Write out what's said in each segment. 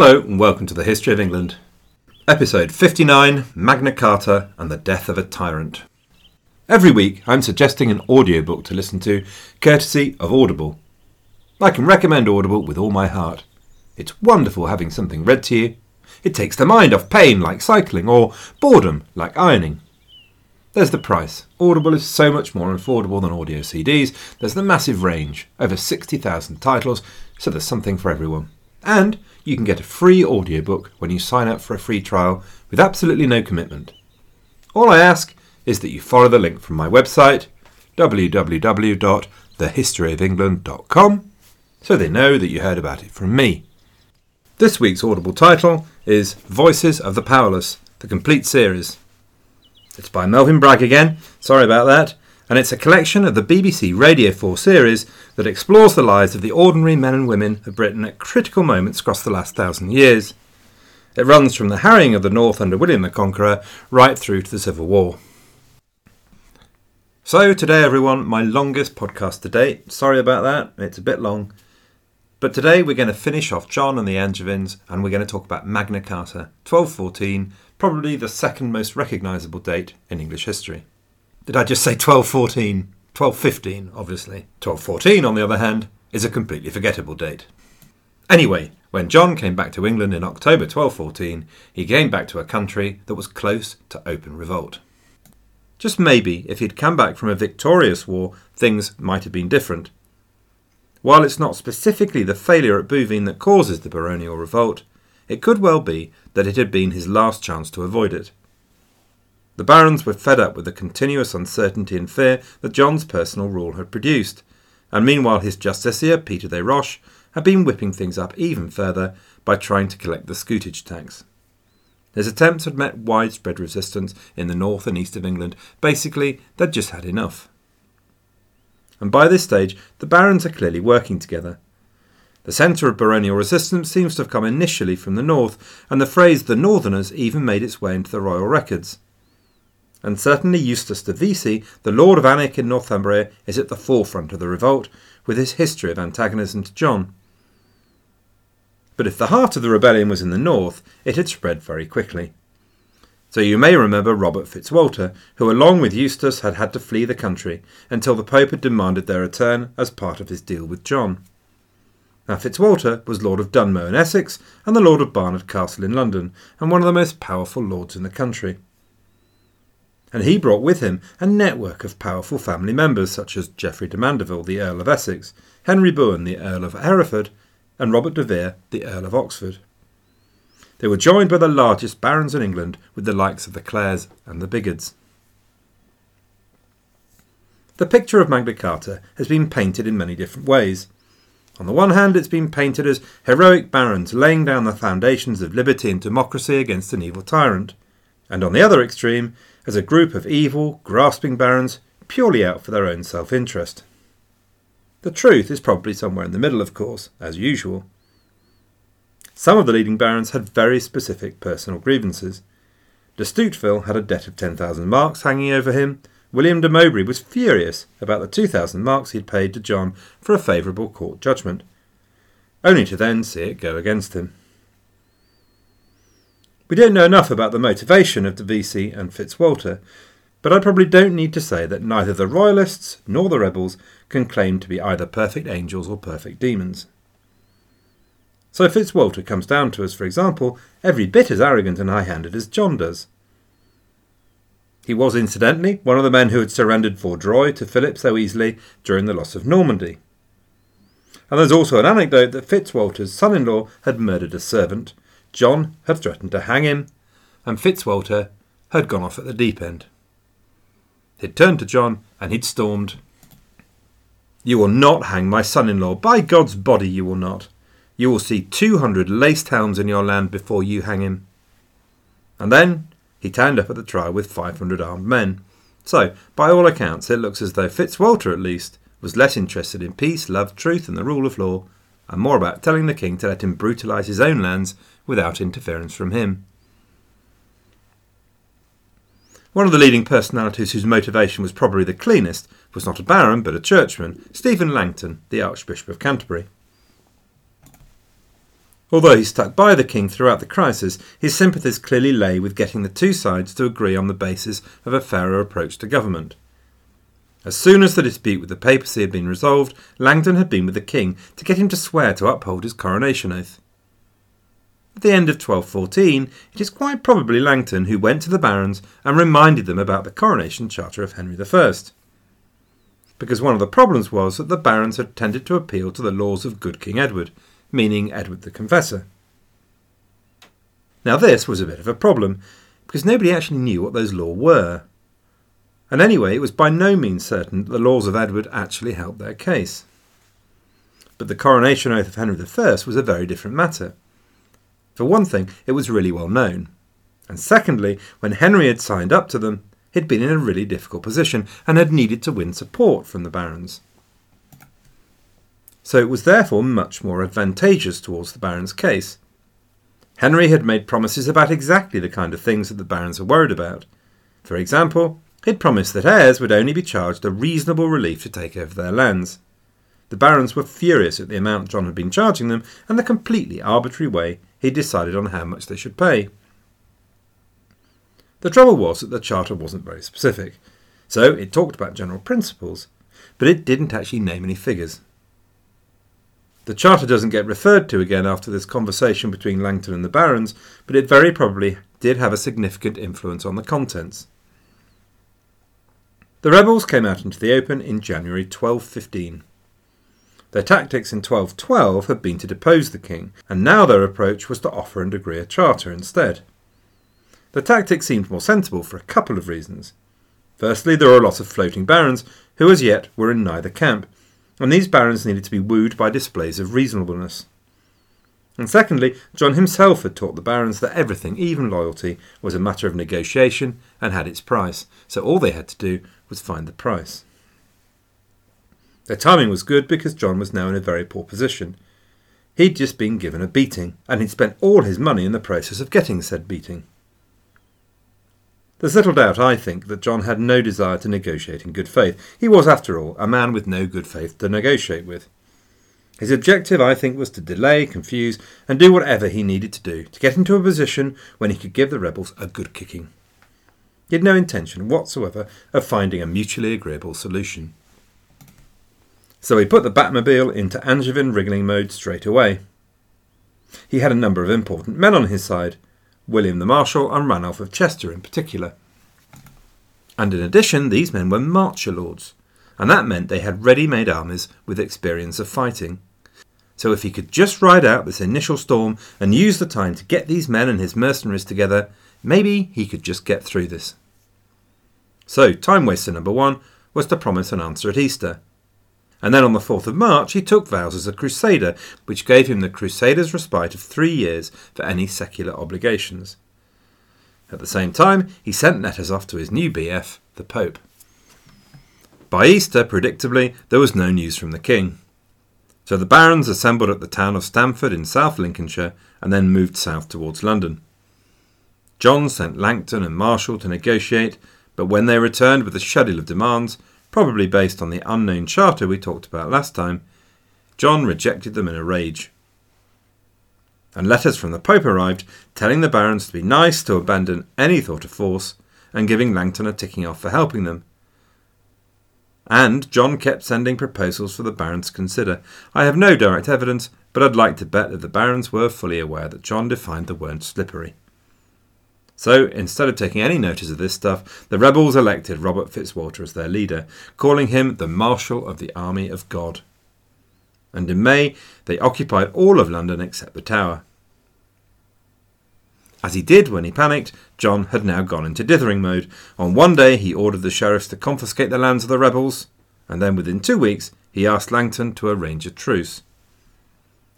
Hello, and welcome to the History of England. Episode 59 Magna Carta and the Death of a Tyrant. Every week, I'm suggesting an audiobook to listen to, courtesy of Audible. I can recommend Audible with all my heart. It's wonderful having something read to you. It takes the mind off pain like cycling or boredom like ironing. There's the price. Audible is so much more affordable than audio CDs. There's the massive range, over 60,000 titles, so there's something for everyone. And you can get a free audiobook when you sign up for a free trial with absolutely no commitment. All I ask is that you follow the link from my website, www.thehistoryofengland.com, so they know that you heard about it from me. This week's Audible title is Voices of the Powerless, the complete series. It's by Melvin Bragg again, sorry about that, and it's a collection of the BBC Radio 4 series that explores the lives of the ordinary men and women of Britain at critical moments across the last thousand years. It runs from the harrying of the North under William the Conqueror right through to the Civil War. So, today, everyone, my longest podcast to date. Sorry about that, it's a bit long. But today we're going to finish off John and the Angevins and we're going to talk about Magna Carta, 1214, probably the second most recognisable date in English history. Did I just say 1214? 1215, obviously. 1214, on the other hand, is a completely forgettable date. Anyway, when John came back to England in October 1214, he came back to a country that was close to open revolt. Just maybe, if he'd come back from a victorious war, things might have been different. While it's not specifically the failure at Bouvines that causes the baronial revolt, it could well be that it had been his last chance to avoid it. The barons were fed up with the continuous uncertainty and fear that John's personal rule had produced, and meanwhile his justiciar, Peter des Roches, had been whipping things up even further by trying to collect the scutage tax. His attempts had met widespread resistance in the north and east of England. Basically, they'd just had enough. And by this stage, the barons are clearly working together. The centre of baronial resistance seems to have come initially from the north, and the phrase the Northerners even made its way into the royal records and certainly Eustace de Vesey, the Lord of Alnwick in Northumbria, is at the forefront of the revolt, with his history of antagonism to John. But if the heart of the rebellion was in the north, it had spread very quickly. So you may remember Robert Fitzwalter, who along with Eustace had had to flee the country until the Pope had demanded their return as part of his deal with John. Now Fitzwalter was Lord of Dunmow in Essex and the Lord of Baynard Castle in London, and one of the most powerful lords in the country and he brought with him a network of powerful family members such as Geoffrey de Mandeville, the Earl of Essex, Henry Bohun, the Earl of Hereford, and Robert de Vere, the Earl of Oxford. They were joined by the largest barons in England with the likes of the Clares and the Bigods. The picture of Magna Carta has been painted in many different ways. On the one hand, it's been painted as heroic barons laying down the foundations of liberty and democracy against an evil tyrant, and on the other extreme, as a group of evil, grasping barons purely out for their own self interest. The truth is probably somewhere in the middle, of course, as usual. Some of the leading barons had very specific personal grievances. De Stuteville had a debt of 10,000 marks hanging over him. William de Mowbray was furious about the 2,000 marks he'd paid to John for a favourable court judgment, only to then see it go against him. We don't know enough about the motivation of de Vesey and Fitzwalter, but I probably don't need to say that neither the Royalists nor the rebels can claim to be either perfect angels or perfect demons. So Fitzwalter comes down to us, for example, every bit as arrogant and high handed as John does. He was, incidentally, one of the men who had surrendered Vaudreuil to Philip so easily during the loss of Normandy. And there's also an anecdote that Fitzwalter's son in law had murdered a servant, John had threatened to hang him, and Fitzwalter had gone off at the deep end. He'd turned to John and he'd stormed, You will not hang my son in law. By God's body, you will not. You will see two hundred laced hounds in your land before you hang him. And then he turned up at the trial with five hundred armed men. So, by all accounts, it looks as though Fitzwalter, at least, was less interested in peace, love, truth, and the rule of law, and more about telling the king to let him brutalise his own lands without interference from him. One of the leading personalities whose motivation was probably the cleanest was not a baron but a churchman, Stephen Langton, the Archbishop of Canterbury. Although he stuck by the king throughout the crisis, his sympathies clearly lay with getting the two sides to agree on the basis of a fairer approach to government. As soon as the dispute with the papacy had been resolved, Langton had been with the king to get him to swear to uphold his coronation oath. At the end of 1214, it is quite probably Langton who went to the barons and reminded them about the coronation charter of Henry I. Because one of the problems was that the barons had tended to appeal to the laws of good King Edward, meaning Edward the Confessor. Now, this was a bit of a problem, because nobody actually knew what those laws were. And anyway, it was by no means certain that the laws of Edward actually helped their case. But the coronation oath of Henry I was a very different matter. For one thing, it was really well known. And secondly, when Henry had signed up to them, he'd been in a really difficult position and had needed to win support from the barons. So it was therefore much more advantageous towards the barons' case. Henry had made promises about exactly the kind of things that the barons were worried about. For example, he'd promised that heirs would only be charged a reasonable relief to take over their lands. The barons were furious at the amount John had been charging them and the completely arbitrary way he decided on how much they should pay. The trouble was that the Charter wasn't very specific, so it talked about general principles, but it didn't actually name any figures. The Charter doesn't get referred to again after this conversation between Langton and the Barons, but it very probably did have a significant influence on the contents. The rebels came out into the open in January 1215. Their tactics in 1212 had been to depose the king, and now their approach was to offer and agree a charter instead. The tactic seemed more sensible for a couple of reasons. Firstly, there were a lot of floating barons who as yet were in neither camp, and these barons needed to be wooed by displays of reasonableness. And secondly, John himself had taught the barons that everything, even loyalty, was a matter of negotiation and had its price, so all they had to do was find the price. Their timing was good because John was now in a very poor position. He'd just been given a beating, and he'd spent all his money in the process of getting said beating. There's little doubt, I think, that John had no desire to negotiate in good faith. He was, after all, a man with no good faith to negotiate with. His objective, I think, was to delay, confuse, and do whatever he needed to do to get into a position when he could give the rebels a good kicking. He had no intention whatsoever of finding a mutually agreeable solution. So he put the Batmobile into Angevin wriggling mode straight away. He had a number of important men on his side, William the Marshal and Ranulph of Chester in particular. And in addition, these men were marcher lords, and that meant they had ready made armies with experience of fighting. So if he could just ride out this initial storm and use the time to get these men and his mercenaries together, maybe he could just get through this. So, time waster number one was to promise an answer at Easter, and then on the 4th of March he took vows as a crusader, which gave him the crusader's respite of three years for any secular obligations. At the same time, he sent letters off to his new BF, the Pope. By Easter, predictably, there was no news from the king. So the barons assembled at the town of Stamford in South Lincolnshire and then moved south towards London. John sent Langton and Marshall to negotiate, but when they returned with a schedule of demands, probably based on the unknown charter we talked about last time, John rejected them in a rage. And letters from the Pope arrived telling the barons to be nice, to abandon any thought of force, and giving Langton a ticking off for helping them. And John kept sending proposals for the barons to consider. I have no direct evidence, but I'd like to bet that the barons were fully aware that John defined the word slippery. So, instead of taking any notice of this stuff, the rebels elected Robert Fitzwalter as their leader, calling him the Marshal of the Army of God. And in May, they occupied all of London except the Tower. As he did when he panicked, John had now gone into dithering mode. On one day, he ordered the sheriffs to confiscate the lands of the rebels, and then within two weeks, he asked Langton to arrange a truce.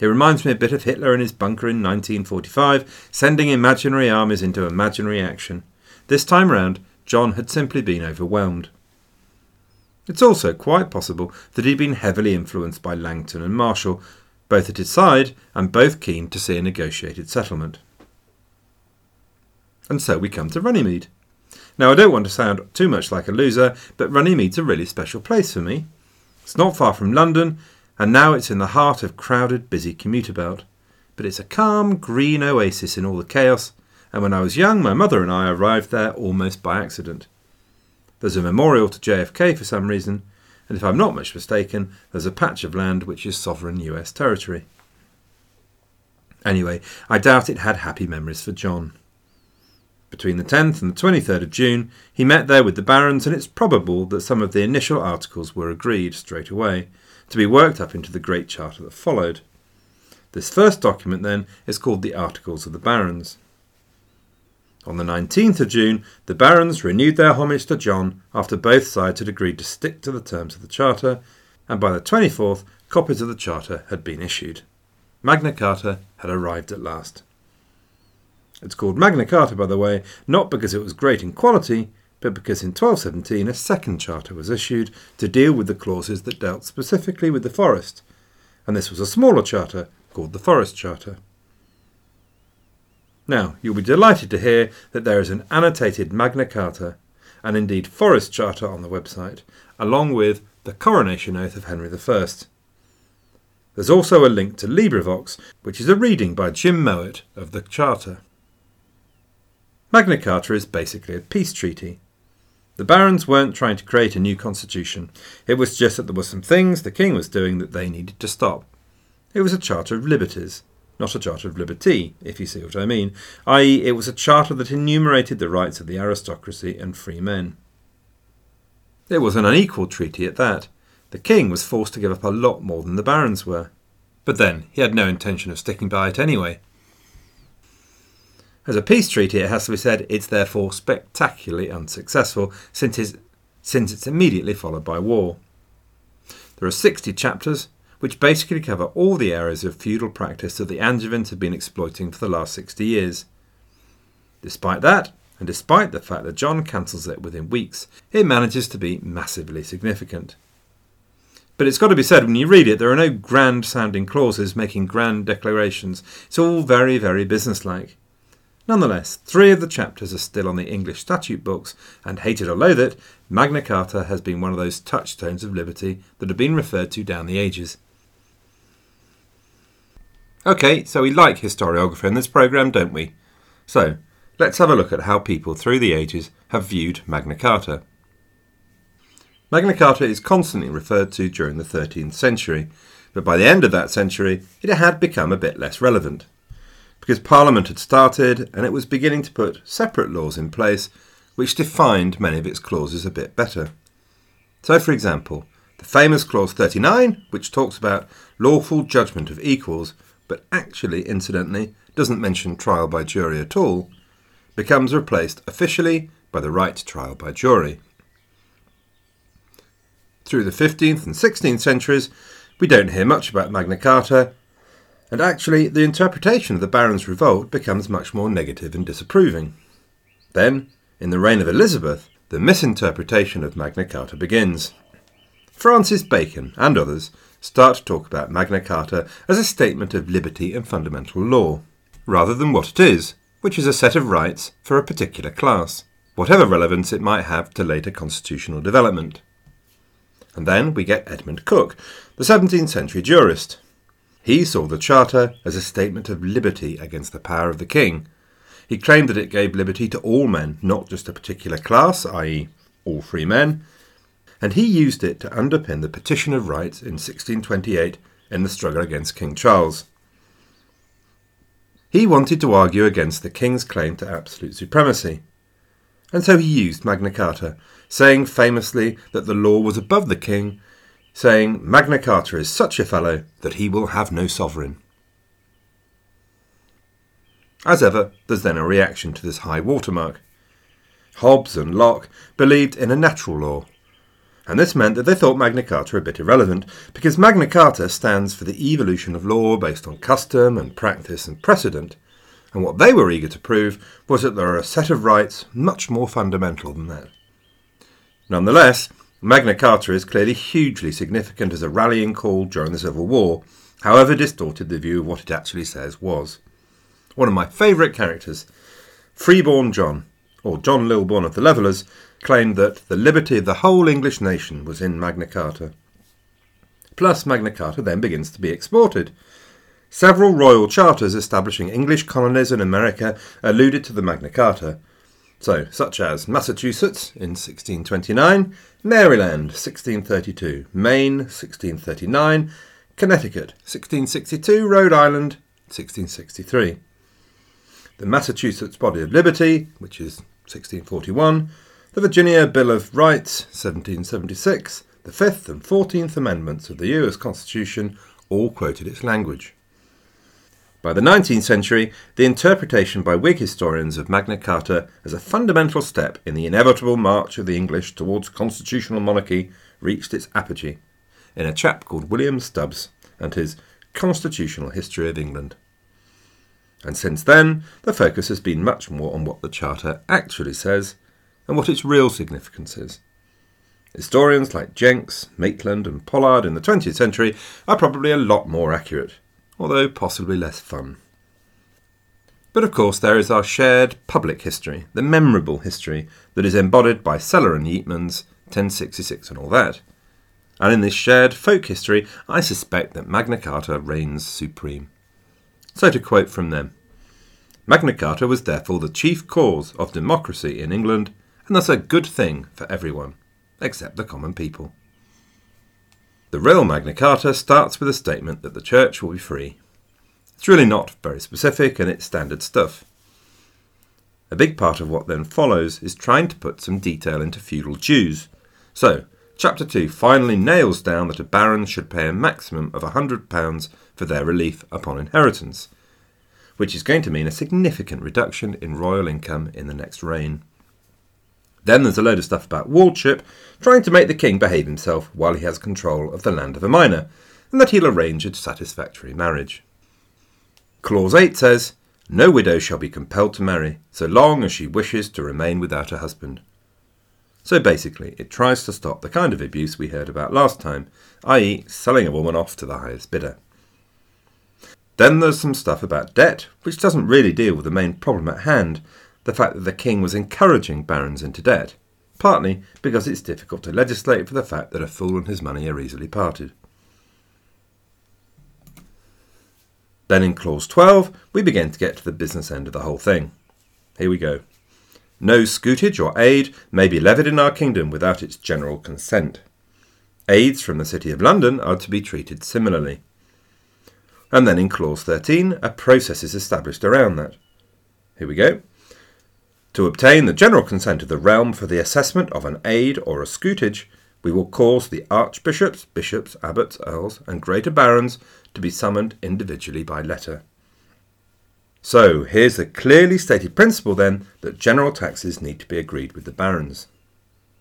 It reminds me a bit of Hitler in his bunker in 1945, sending imaginary armies into imaginary action. This time round, John had simply been overwhelmed. It's also quite possible that he'd been heavily influenced by Langton and Marshall, both at his side and both keen to see a negotiated settlement. And so we come to Runnymede. Now, I don't want to sound too much like a loser, but Runnymede's a really special place for me. It's not far from London, and now it's in the heart of crowded, busy commuter belt. but it's a calm green oasis in all the chaos, and when I was young, my mother and I arrived there almost by accident. There's a memorial to JFK for some reason, and if I'm not much mistaken, there's a patch of land which is sovereign US territory. Anyway, I doubt it had happy memories for John. Between the 10th and the 23rd of June, he met there with the barons, and it's probable that some of the initial articles were agreed straight away, to be worked up into the Great Charter that followed. This first document, then, is called the Articles of the Barons. On the 19th of June, the barons renewed their homage to John after both sides had agreed to stick to the terms of the Charter, and by the 24th, copies of the Charter had been issued. Magna Carta had arrived at last. It's called Magna Carta, by the way, not because it was great in quality, but because in 1217 a second charter was issued to deal with the clauses that dealt specifically with the forest, and this was a smaller charter called the Forest Charter. Now, you'll be delighted to hear that there is an annotated Magna Carta, and indeed Forest Charter on the website, along with the Coronation Oath of Henry I. There's also a link to LibriVox, which is a reading by Jim Mowat of the Charter. Magna Carta is basically a peace treaty. The barons weren't trying to create a new constitution. It was just that there were some things the king was doing that they needed to stop. It was a charter of liberties, not a charter of liberty, if you see what I mean, i.e., it was a charter that enumerated the rights of the aristocracy and free men. It was an unequal treaty at that. The king was forced to give up a lot more than the barons were. But then, he had no intention of sticking by it anyway. As a peace treaty, it has to be said, it's therefore spectacularly unsuccessful, since it's, since it's immediately followed by war. There are 60 chapters, which basically cover all the areas of feudal practice that the Angevins have been exploiting for the last 60 years. Despite that, and despite the fact that John cancels it within weeks, it manages to be massively significant. But it's got to be said, when you read it, there are no grand sounding clauses making grand declarations. It's all very, very businesslike. Nonetheless, three of the chapters are still on the English statute books, and hate it or loathe it, Magna Carta has been one of those touchstones of liberty that have been referred to down the ages. Okay, so we like historiography in this programme, don't we? So, let's have a look at how people through the ages have viewed Magna Carta. Magna Carta is constantly referred to during the 13th century, but by the end of that century it had become a bit less relevant. Because Parliament had started and it was beginning to put separate laws in place which defined many of its clauses a bit better. So, for example, the famous Clause 39, which talks about lawful judgment of equals, but actually, incidentally, doesn't mention trial by jury at all, becomes replaced officially by the right to trial by jury. Through the 15th and 16th centuries, we don't hear much about Magna Carta, and actually, the interpretation of the Barons' Revolt becomes much more negative and disapproving. Then, in the reign of Elizabeth, the misinterpretation of Magna Carta begins. Francis Bacon and others start to talk about Magna Carta as a statement of liberty and fundamental law, rather than what it is, which is a set of rights for a particular class, whatever relevance it might have to later constitutional development. And then we get Edmund Coke, the 17th century jurist. He saw the Charter as a statement of liberty against the power of the king. He claimed that it gave liberty to all men, not just a particular class, i.e., all free men, and he used it to underpin the Petition of Rights in 1628 in the struggle against King Charles. He wanted to argue against the king's claim to absolute supremacy, and so he used Magna Carta, saying famously that the law was above the king, saying Magna Carta is such a fellow that he will have no sovereign. As ever, there's then a reaction to this high watermark. Hobbes and Locke believed in a natural law, and this meant that they thought Magna Carta a bit irrelevant, because Magna Carta stands for the evolution of law based on custom and practice and precedent, and what they were eager to prove was that there are a set of rights much more fundamental than that. Nonetheless, Magna Carta is clearly hugely significant as a rallying call during the Civil War, however distorted the view of what it actually says was. One of my favourite characters, Freeborn John, or John Lilburne of the Levellers, claimed that the liberty of the whole English nation was in Magna Carta. Plus, Magna Carta then begins to be exported. several royal charters establishing English colonies in America alluded to the Magna Carta. So, such as Massachusetts in 1629, Maryland 1632, Maine 1639, Connecticut 1662, Rhode Island 1663. The Massachusetts Body of Liberty, which is 1641, the Virginia Bill of Rights 1776, the Fifth and Fourteenth Amendments of the US Constitution all quoted its language. By the 19th century, the interpretation by Whig historians of Magna Carta as a fundamental step in the inevitable march of the English towards constitutional monarchy reached its apogee in a chap called William Stubbs and his Constitutional History of England. And since then, the focus has been much more on what the Charter actually says and what its real significance is. Historians like Jenks, Maitland, and Pollard in the 20th century are probably a lot more accurate although possibly less fun. But of course, there is our shared public history, the memorable history that is embodied by Sellar and Yeatman's 1066 and all that. And in this shared folk history, I suspect that Magna Carta reigns supreme. So to quote from them Magna Carta was therefore the chief cause of democracy in England, and thus a good thing for everyone, except the common people. The real Magna Carta starts with a statement that the church will be free. It's really not very specific and it's standard stuff. A big part of what then follows is trying to put some detail into feudal dues. So, Chapter 2 finally nails down that a baron should pay a maximum of £100 for their relief upon inheritance, which is going to mean a significant reduction in royal income in the next reign. Then there's a load of stuff about wardship, trying to make the king behave himself while he has control of the land of a minor, and that he'll arrange a satisfactory marriage. Clause 8 says, No widow shall be compelled to marry, so long as she wishes to remain without a husband. So basically, it tries to stop the kind of abuse we heard about last time, i.e., selling a woman off to the highest bidder. Then there's some stuff about debt, which doesn't really deal with the main problem at hand, the fact that the king was encouraging barons into debt, partly because it's difficult to legislate for the fact that a fool and his money are easily parted. Then in clause 12, we begin to get to the business end of the whole thing. Here we go. No scutage or aid may be levied in our kingdom without its general consent. Aids from the City of London are to be treated similarly. And then in clause 13, a process is established around that. Here we go. To obtain the general consent of the realm for the assessment of an aid or a scutage, we will cause the archbishops, bishops, abbots, earls, and greater barons to be summoned individually by letter. So, here's the clearly stated principle then that general taxes need to be agreed with the barons.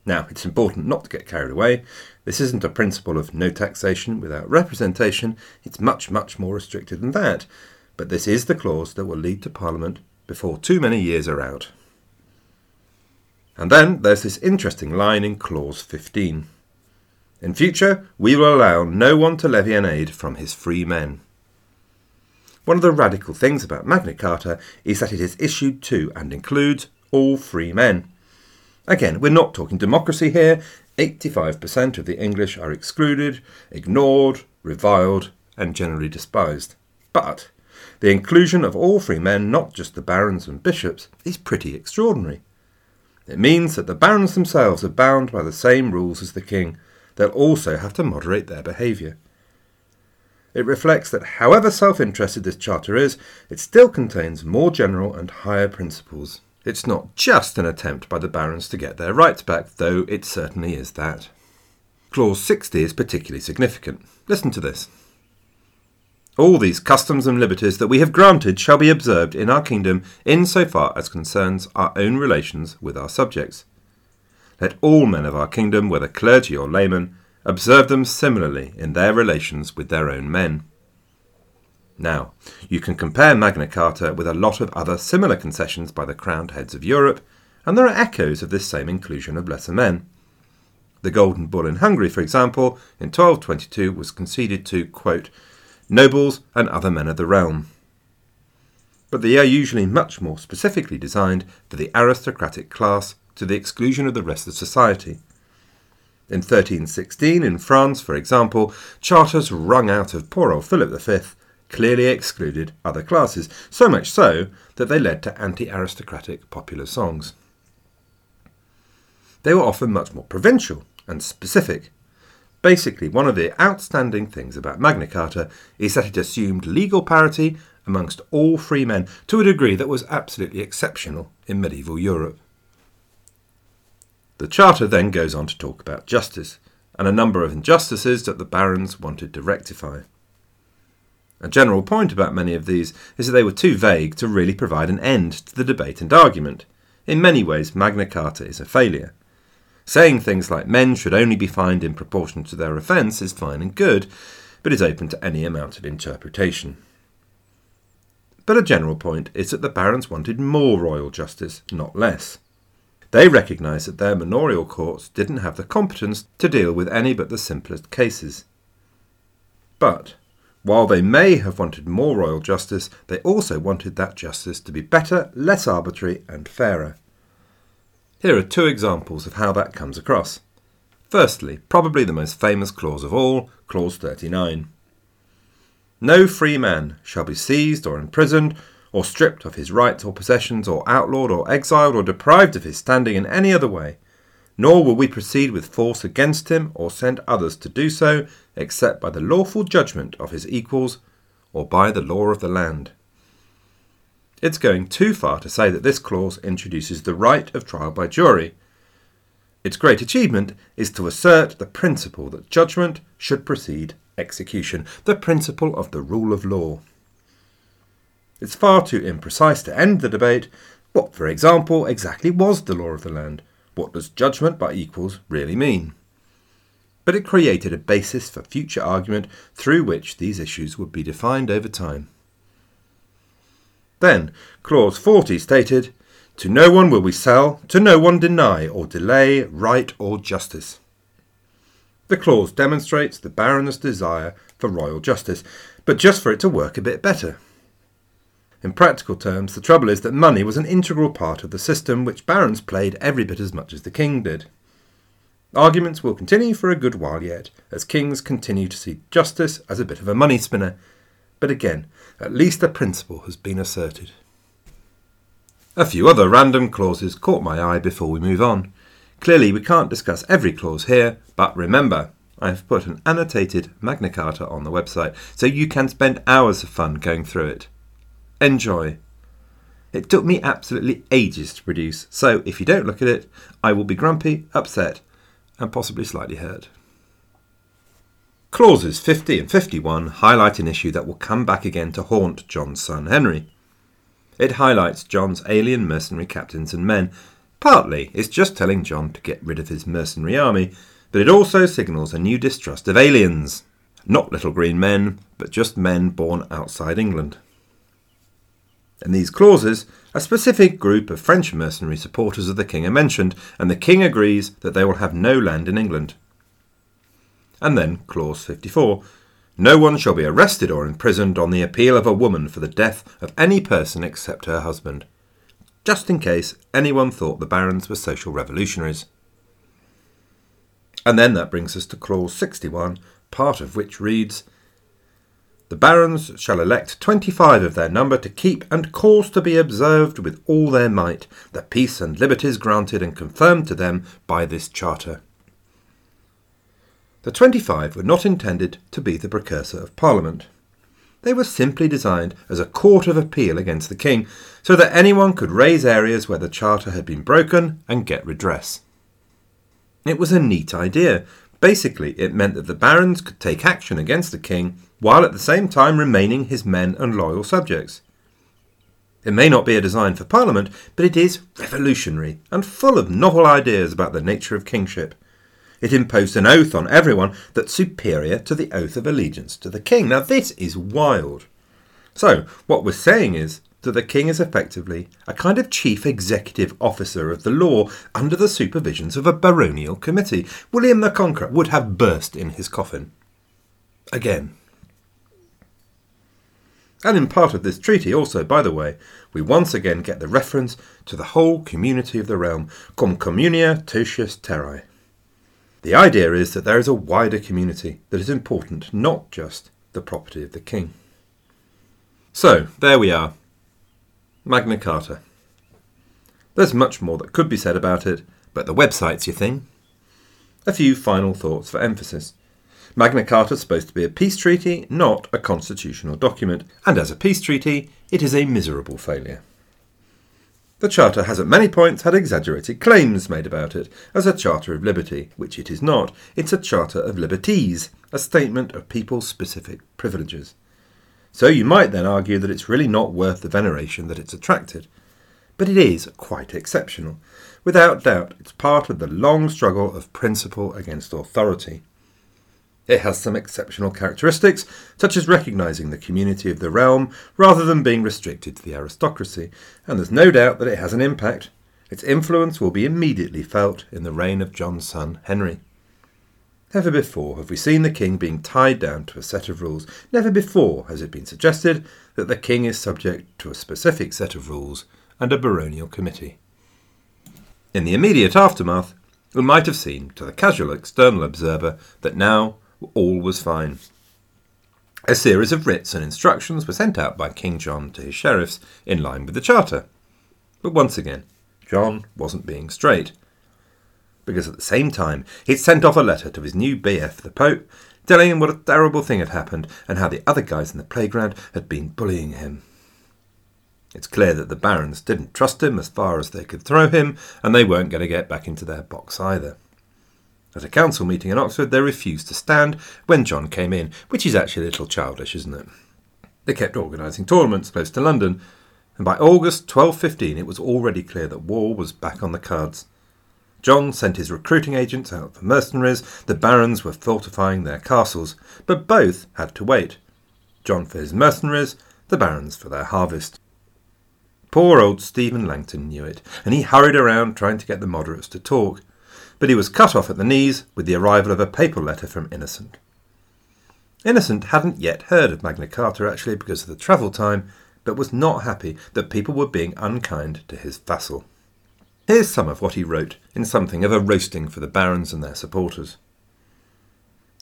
Now, it's important not to get carried away. This isn't a principle of no taxation without representation, it's much, much more restricted than that. But this is the clause that will lead to Parliament before too many years are out. And then there's this interesting line in clause 15. In future, we will allow no one to levy an aid from his free men. One of the radical things about Magna Carta is that it is issued to and includes all free men. Again, we're not talking democracy here. 85% of the English are excluded, ignored, reviled, and generally despised. But the inclusion of all free men, not just the barons and bishops, is pretty extraordinary. It means that the barons themselves are bound by the same rules as the king. They'll also have to moderate their behaviour. It reflects that however self interested this charter is, it still contains more general and higher principles. It's not just an attempt by the barons to get their rights back, though it certainly is that. Clause 60 is particularly significant. Listen to this. All these customs and liberties that we have granted shall be observed in our kingdom in so far as concerns our own relations with our subjects. Let all men of our kingdom, whether clergy or laymen, observe them similarly in their relations with their own men. Now, you can compare Magna Carta with a lot of other similar concessions by the crowned heads of Europe, and there are echoes of this same inclusion of lesser men. The Golden Bull in Hungary, for example, in 1222 was conceded to, quote, nobles, and other men of the realm. But they are usually much more specifically designed for the aristocratic class to the exclusion of the rest of society. In 1316, in France, for example, charters wrung out of poor old Philip V clearly excluded other classes, so much so that they led to anti aristocratic popular songs. They were often much more provincial and specific. Basically, one of the outstanding things about Magna Carta is that it assumed legal parity amongst all free men to a degree that was absolutely exceptional in medieval Europe. The Charter then goes on to talk about justice and a number of injustices that the barons wanted to rectify. A general point about many of these is that they were too vague to really provide an end to the debate and argument. In many ways, Magna Carta is a failure. Saying things like men should only be fined in proportion to their offence is fine and good, but is open to any amount of interpretation. But a general point is that the barons wanted more royal justice, not less. They recognised that their manorial courts didn't have the competence to deal with any but the simplest cases. But, while they may have wanted more royal justice, they also wanted that justice to be better, less arbitrary, and fairer. Here are two examples of how that comes across. Firstly, probably the most famous clause of all, Clause 39. No free man shall be seized or imprisoned, or stripped of his rights or possessions, or outlawed or exiled, or deprived of his standing in any other way, nor will we proceed with force against him, or send others to do so, except by the lawful judgment of his equals, or by the law of the land. It's going too far to say that this clause introduces the right of trial by jury. Its great achievement is to assert the principle that judgment should precede execution, the principle of the rule of law. It's far too imprecise to end the debate. What, for example, exactly was the law of the land? What does judgment by equals really mean? But it created a basis for future argument through which these issues would be defined over time. Then, Clause 40 stated, To no one will we sell, to no one deny or delay right or justice. The clause demonstrates the baron's desire for royal justice, but just for it to work a bit better. In practical terms, the trouble is that money was an integral part of the system which barons played every bit as much as the king did. Arguments will continue for a good while yet, as kings continue to see justice as a bit of a money spinner, but again, at least the principle has been asserted. A few other random clauses caught my eye before we move on. Clearly, we can't discuss every clause here, but remember, I have put an annotated Magna Carta on the website, so you can spend hours of fun going through it. Enjoy. It took me absolutely ages to produce, so if you don't look at it, I will be grumpy, upset, and possibly slightly hurt. Clauses 50 and 51 highlight an issue that will come back again to haunt John's son Henry. It highlights John's alien mercenary captains and men. Partly, it's just telling John to get rid of his mercenary army, but it also signals a new distrust of aliens. Not little green men, but just men born outside England. In these clauses, a specific group of French mercenary supporters of the king are mentioned, and the king agrees that they will have no land in England. And then, clause 54 No one shall be arrested or imprisoned on the appeal of a woman for the death of any person except her husband, just in case anyone thought the barons were social revolutionaries. And then that brings us to clause 61, part of which reads The barons shall elect twenty five of their number to keep and cause to be observed with all their might the peace and liberties granted and confirmed to them by this charter. The 25 were not intended to be the precursor of Parliament. They were simply designed as a court of appeal against the king, so that anyone could raise areas where the charter had been broken and get redress. It was a neat idea. Basically, it meant that the barons could take action against the king while at the same time remaining his men and loyal subjects. It may not be a design for Parliament, but it is revolutionary and full of novel ideas about the nature of kingship. It imposed an oath on everyone that's superior to the oath of allegiance to the king. Now, this is wild. So, what we're saying is that the king is effectively a kind of chief executive officer of the law under the supervisions of a baronial committee. William the Conqueror would have burst in his coffin. Again. And in part of this treaty, also, by the way, we once again get the reference to the whole community of the realm, cum communia totius terrae. The idea is that there is a wider community that is important, not just the property of the king. So, there we are. Magna Carta. There's much more that could be said about it, but the website's your thing. A few final thoughts for emphasis. Magna Carta is supposed to be a peace treaty, not a constitutional document, and as a peace treaty, it is a miserable failure. The Charter has at many points had exaggerated claims made about it as a Charter of Liberty, which it is not. It's a Charter of Liberties, a statement of people's specific privileges. So you might then argue that it's really not worth the veneration that it's attracted. But it is quite exceptional. Without doubt, it's part of the long struggle of principle against authority. It has some exceptional characteristics, such as recognising the community of the realm rather than being restricted to the aristocracy, and there's no doubt that it has an impact. Its influence will be immediately felt in the reign of John's son Henry. Never before have we seen the king being tied down to a set of rules. Never before has it been suggested that the king is subject to a specific set of rules and a baronial committee. In the immediate aftermath, we might have seen, to the casual external observer, that now all was fine. A series of writs and instructions were sent out by King John to his sheriffs in line with the Charter. But once again, John wasn't being straight. Because at the same time, he'd sent off a letter to his new BF, the Pope, telling him what a terrible thing had happened and how the other guys in the playground had been bullying him. It's clear that the barons didn't trust him as far as they could throw him, and they weren't going to get back into their box either. At a council meeting in Oxford, they refused to stand when John came in, which is actually a little childish, isn't it? They kept organising tournaments close to London, and by August 1215 it was already clear that war was back on the cards. John sent his recruiting agents out for mercenaries, the barons were fortifying their castles, but both had to wait. John for his mercenaries, the barons for their harvest. Poor old Stephen Langton knew it, and he hurried around trying to get the moderates to talk but he was cut off at the knees with the arrival of a papal letter from Innocent. Innocent hadn't yet heard of Magna Carta actually because of the travel time, but was not happy that people were being unkind to his vassal. Here's some of what he wrote in something of a roasting for the barons and their supporters.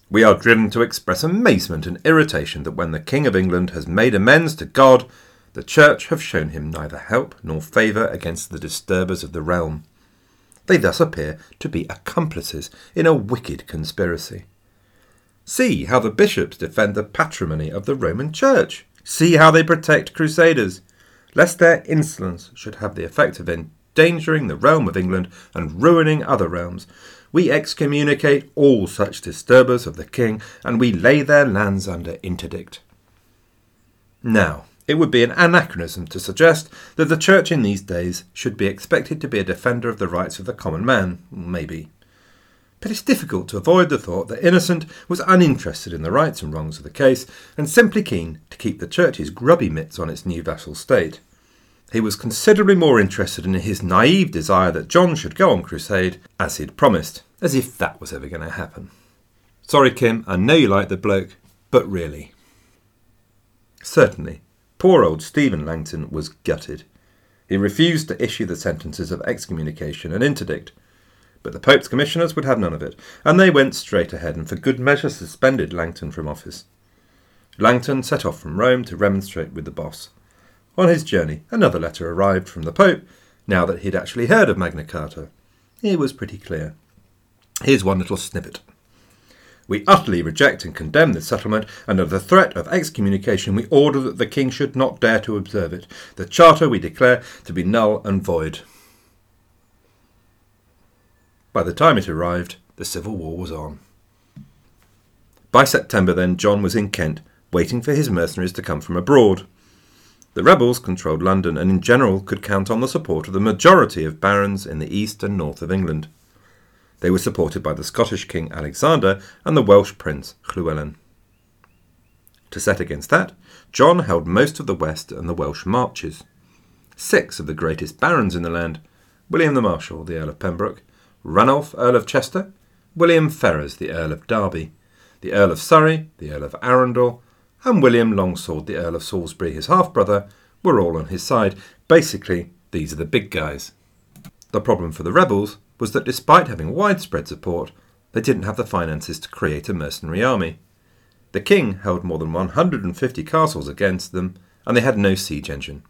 We are driven to express amazement and irritation that when the King of England has made amends to God, the Church have shown him neither help nor favour against the disturbers of the realm. They thus appear to be accomplices in a wicked conspiracy. See how the bishops defend the patrimony of the Roman Church. See how they protect crusaders, lest their insolence should have the effect of endangering the realm of England and ruining other realms. We excommunicate all such disturbers of the king, and we lay their lands under interdict. Now, it would be an anachronism to suggest that the Church in these days should be expected to be a defender of the rights of the common man, maybe. But it's difficult to avoid the thought that Innocent was uninterested in the rights and wrongs of the case and simply keen to keep the Church's grubby mitts on its new vassal state. He was considerably more interested in his naive desire that John should go on crusade, as he'd promised, as if that was ever going to happen. Sorry, Kim, I know you like the bloke, but really. Certainly, Poor old Stephen Langton was gutted. He refused to issue the sentences of excommunication and interdict. But the Pope's commissioners would have none of it, and they went straight ahead and for good measure suspended Langton from office. Langton set off from Rome to remonstrate with the boss. On his journey, another letter arrived from the Pope, now that he'd actually heard of Magna Carta. It was pretty clear. Here's one little snippet. We utterly reject and condemn this settlement, and under the threat of excommunication, we order that the king should not dare to observe it. The charter we declare to be null and void. By the time it arrived, the civil war was on. By September, then, John was in Kent, waiting for his mercenaries to come from abroad. The rebels controlled London and, in general, could count on the support of the majority of barons in the east and north of England. They were supported by the Scottish King Alexander and the Welsh Prince Llywelyn. To set against that, John held most of the west and the Welsh marches. Six of the greatest barons in the land William the Marshal, the Earl of Pembroke, Ranulph, Earl of Chester, William Ferrers, the Earl of Derby, the Earl of Surrey, the Earl of Arundel, and William Longsword, the Earl of Salisbury, his half brother, were all on his side. Basically, these are the big guys. The problem for the rebels was that despite having widespread support, they didn't have the finances to create a mercenary army. The king held more than 150 castles against them, and they had no siege engine.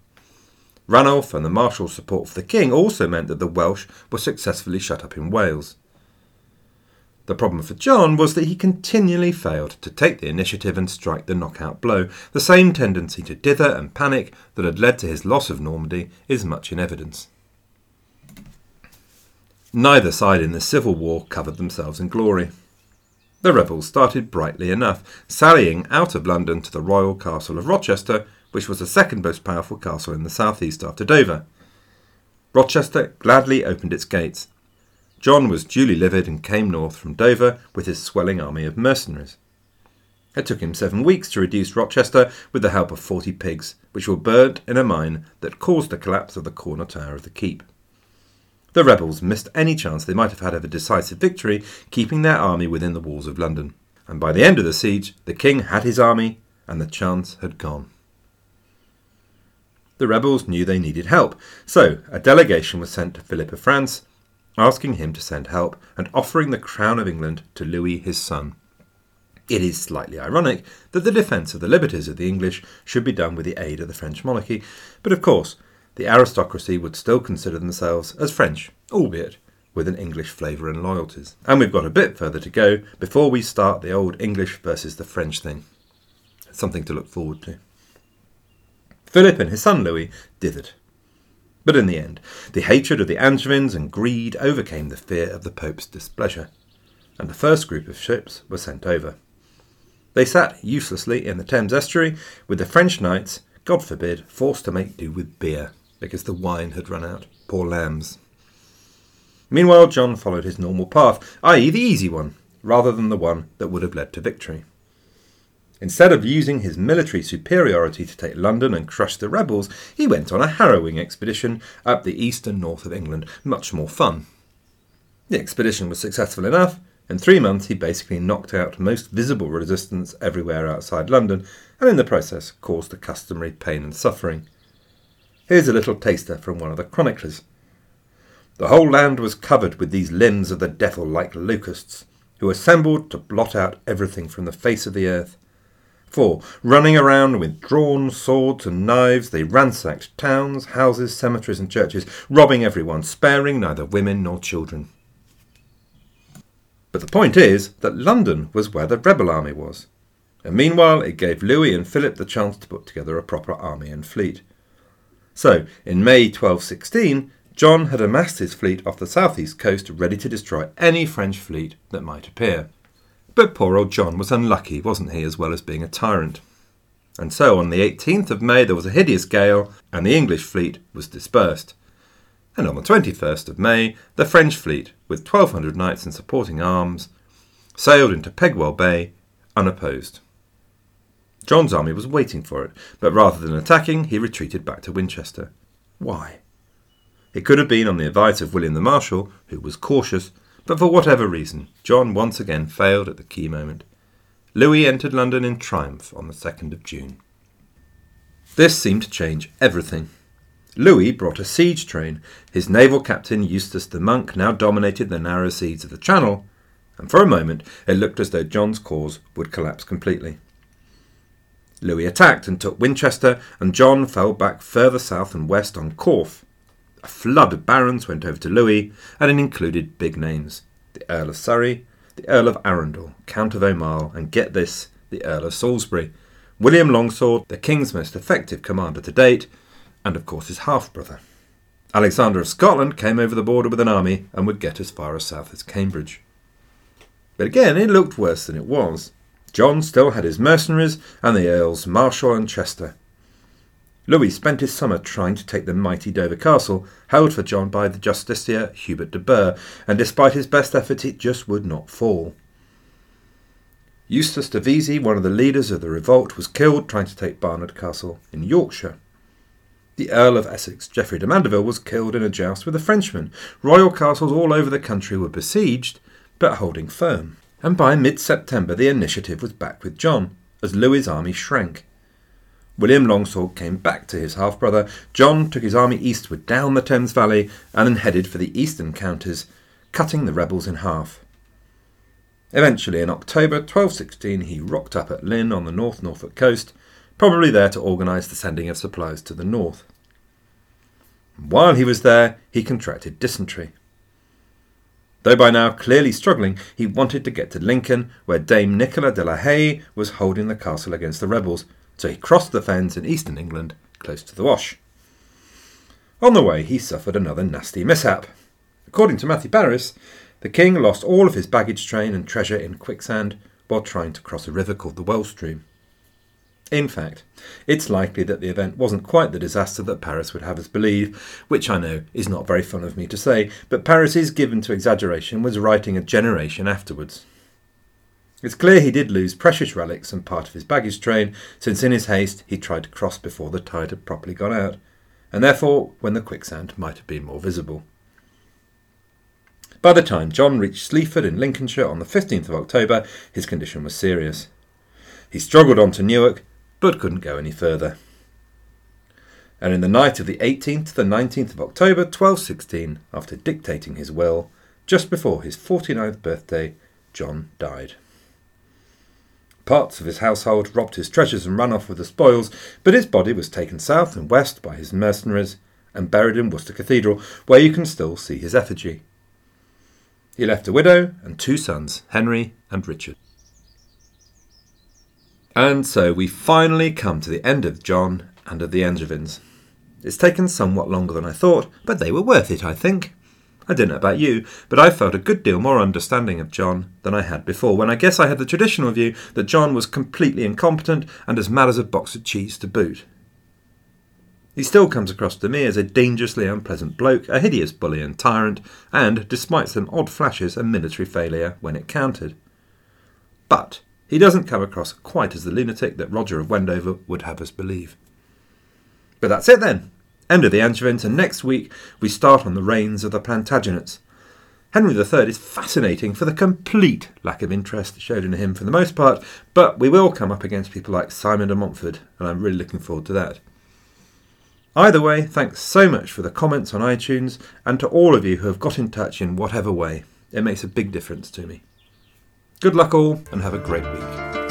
Ranulph and the Marshal's support for the king also meant that the Welsh were successfully shut up in Wales. The problem for John was that he continually failed to take the initiative and strike the knockout blow. The same tendency to dither and panic that had led to his loss of Normandy is much in evidence. Neither side in the Civil War covered themselves in glory. The rebels started brightly enough, sallying out of London to the royal castle of Rochester, which was the second most powerful castle in the southeast after Dover. Rochester gladly opened its gates. John was duly livid and came north from Dover with his swelling army of mercenaries. It took him seven weeks to reduce Rochester with the help of forty pigs, which were burnt in a mine that caused the collapse of the corner tower of the keep. The rebels missed any chance they might have had of a decisive victory, keeping their army within the walls of London. And by the end of the siege, the king had his army, and the chance had gone. The rebels knew they needed help, so a delegation was sent to Philip of France, asking him to send help and offering the crown of England to Louis his son. It is slightly ironic that the defence of the liberties of the English should be done with the aid of the French monarchy, but of course, the aristocracy would still consider themselves as French, albeit with an English flavour and loyalties. And we've got a bit further to go before we start the old English versus the French thing. Something to look forward to. Philip and his son Louis dithered. But in the end, the hatred of the Angevins and greed overcame the fear of the Pope's displeasure, and the first group of ships were sent over. They sat uselessly in the Thames estuary, with the French knights, God forbid, forced to make do with beer because the wine had run out. Poor lambs. Meanwhile, John followed his normal path, i.e., the easy one, rather than the one that would have led to victory. Instead of using his military superiority to take London and crush the rebels, he went on a harrowing expedition up the east and north of England, much more fun. The expedition was successful enough. In three months, he basically knocked out most visible resistance everywhere outside London, and in the process caused the customary pain and suffering. Here's a little taster from one of the chroniclers. The whole land was covered with these limbs of the devil like locusts, who assembled to blot out everything from the face of the earth. For, running around with drawn swords and knives, they ransacked towns, houses, cemeteries, and churches, robbing everyone, sparing neither women nor children. But the point is that London was where the rebel army was, and meanwhile it gave Louis and Philip the chance to put together a proper army and fleet. So, in May 1216, John had amassed his fleet off the southeast coast ready to destroy any French fleet that might appear. But poor old John was unlucky, wasn't he, as well as being a tyrant? And so on the 18th of May there was a hideous gale, and the English fleet was dispersed. And on the 21st of May, the French fleet, with 1,200 knights and supporting arms, sailed into Pegwell Bay unopposed. John's army was waiting for it, but rather than attacking, he retreated back to Winchester. Why? It could have been on the advice of William the Marshal, who was cautious, but for whatever reason, John once again failed at the key moment. Louis entered London in triumph on the 2nd of June. This seemed to change everything. Louis brought a siege train. His naval captain, Eustace the Monk, now dominated the narrow seas of the Channel, and for a moment it looked as though John's cause would collapse completely. Louis attacked and took Winchester, and John fell back further south and west on Corfe. A flood of barons went over to Louis, and it included big names the Earl of Surrey, the Earl of Arundel, Count of Aumale, and get this, the Earl of Salisbury, William Longsword, the king's most effective commander to date, and of course his half brother. Alexander of Scotland came over the border with an army and would get as far as south as Cambridge. But again, it looked worse than it was. John still had his mercenaries and the Earls Marshal and Chester. Louis spent his summer trying to take the mighty Dover Castle, held for John by the justiciar Hubert de Burgh, and despite his best efforts it just would not fall. Eustace de Vesey, one of the leaders of the revolt, was killed trying to take Barnard Castle in Yorkshire. The Earl of Essex, Geoffrey de Mandeville, was killed in a joust with a Frenchman. Royal castles all over the country were besieged, but holding firm and by mid September the initiative was back with John, as Louis's army shrank. William Longsword came back to his half brother. John took his army eastward down the Thames Valley and then headed for the eastern counties, cutting the rebels in half. Eventually, in October 1216, he rocked up at Lynn on the North Norfolk coast, probably there to organise the sending of supplies to the north. While he was there, he contracted dysentery. Though by now clearly struggling, he wanted to get to Lincoln, where Dame Nicola de la Haye was holding the castle against the rebels, so he crossed the fens in eastern England, close to the Wash. On the way, he suffered another nasty mishap. According to Matthew Paris, the king lost all of his baggage train and treasure in quicksand while trying to cross a river called the Well Stream. In fact, it's likely that the event wasn't quite the disaster that Paris would have us believe, which I know is not very fun of me to say, but Paris is given to exaggeration was writing a generation afterwards. It's clear he did lose precious relics and part of his baggage train, since in his haste he tried to cross before the tide had properly gone out, and therefore when the quicksand might have been more visible. By the time John reached Sleaford in Lincolnshire on the 15th of October, his condition was serious. He struggled on to Newark, but couldn't go any further. And in the night of the 18th to the 19th of October 1216, after dictating his will, just before his 49th birthday, John died. Parts of his household robbed his treasures and ran off with the spoils, but his body was taken south and west by his mercenaries and buried in Worcester Cathedral, where you can still see his effigy. He left a widow and two sons, Henry and Richard. And so we finally come to the end of John and of the Angevins. It's taken somewhat longer than I thought, but they were worth it, I think. I don't know about you, but I felt a good deal more understanding of John than I had before, when I guess I had the traditional view that John was completely incompetent and as mad as a box of cheese to boot. He still comes across to me as a dangerously unpleasant bloke, a hideous bully and tyrant, and, despite some odd flashes, a military failure when it counted. But he doesn't come across quite as the lunatic that Roger of Wendover would have us believe. But that's it then. End of the Angevins, and next week we start on the reigns of the Plantagenets. Henry III is fascinating for the complete lack of interest showed in him for the most part, but we will come up against people like Simon de Montfort, and I'm really looking forward to that. Either way, thanks so much for the comments on iTunes and to all of you who have got in touch in whatever way. It makes a big difference to me. Good luck all, and have a great week.